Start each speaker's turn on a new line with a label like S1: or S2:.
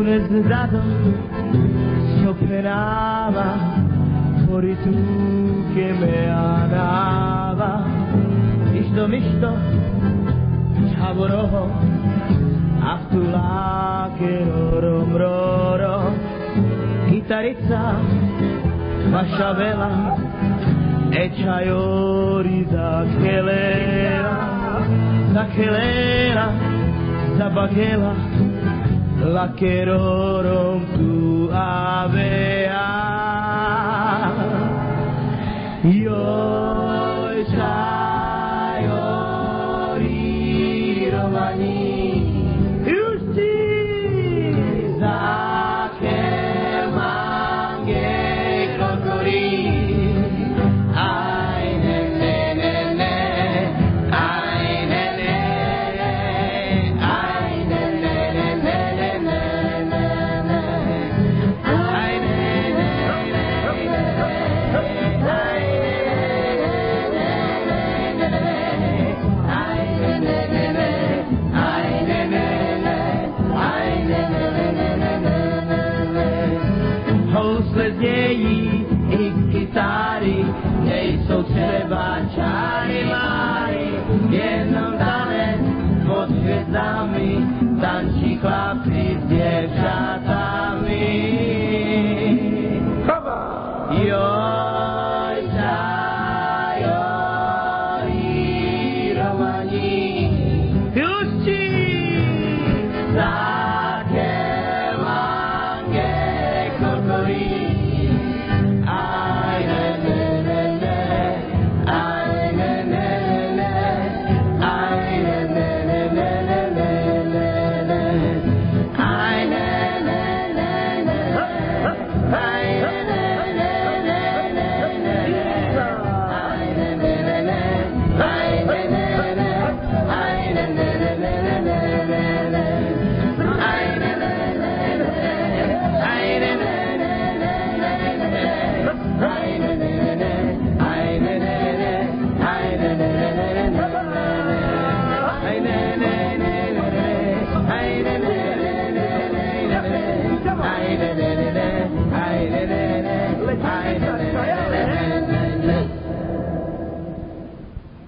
S1: Túnez dado sopperava fuori tu che me andava Isto misto Chaboroho Aftula che rorom roro. Chitarrizza Vascia vela E čajori za kelera Za kelera Za bagela lakerorom tu avea Ioi sai ori romani ví, i kytáry, nejsou třeba čáry máry, jedną tanec pod hvězdami, tańczy chlapci z dziewczatami. Jo! I